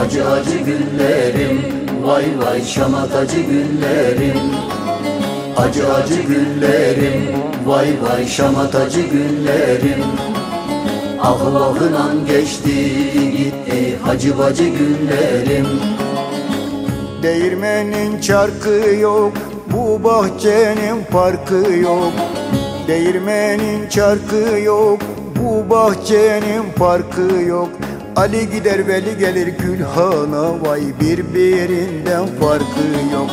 Acı acı günlerim Vay vay şamatacı günlerim Acı acı günlerim Vay vay şamatacı günlerim Ah vahınan geçti gitti Hacı bacı günlerim Değirmenin çarkı yok Bu bahçenin parkı yok. Değirmenin çarkı yok Bu bahçenin parkı yok Ali gider veli gelir Gülhan'a Vay birbirinden farkı yok.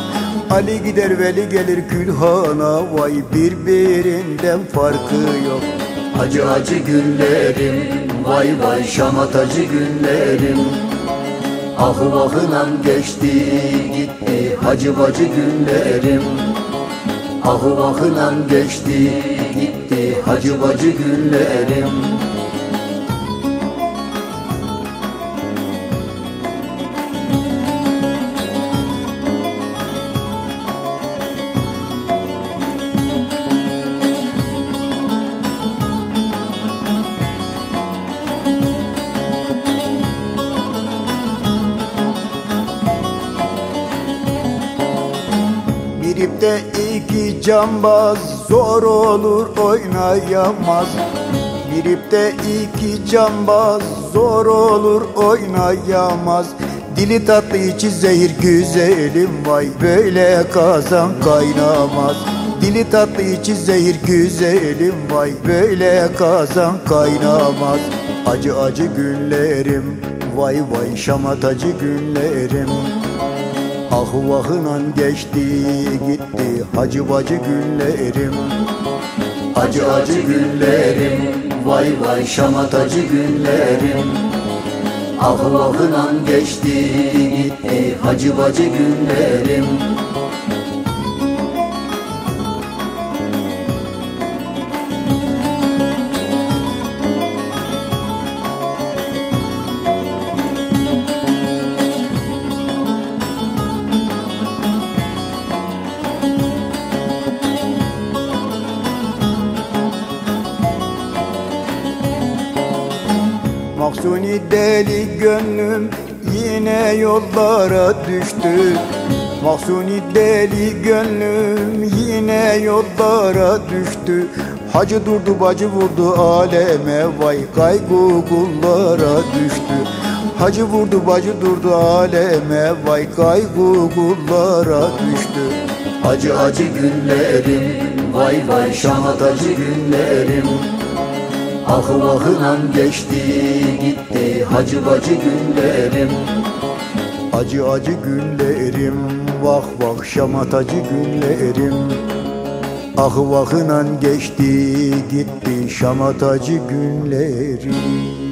Ali gider veli gelir Gülhan'a Vay birbirinden farkı yok. Acı acı günlerim Vay vay şamatacı günlerim. Ahı vahınan geçti gitti Hacı bacı günlerim. Ahı vahınan geçti gitti Hacı bacı günlerim Biripte iki cambaz zor olur oynayamaz. Biripte iki cambaz zor olur oynayamaz. Dili tatlı içi zehir güzelim vay böyle kazan kaynamaz. Dili tatlı içi zehir güzelim vay böyle kazan kaynamaz. Acı acı günlerim vay vay şamatacı günlerim Ah vahınan geçti gitti hacı bacı günlerim Acı acı günlerim Vay vay şamatacı günlerim Ah vahınan geçti gitti Hacı bacı günlerim Maksuni deli gönlüm yine yollara düştü. Maksuni deli gönlüm yine yollara düştü. Hacı durdu bacı vurdu aleme vay kaygı kullara düştü. Hacı vurdu bacı durdu aleme vay kaygı kullara düştü. Acı acı günlerim Vay vay şamatacı günlerim Ah vahınan geçti gitti Hacı bacı günlerim. Acı acı günlerim Vah vah şamatacı günlerim. Ah vahınan geçti gitti şamatacı günlerim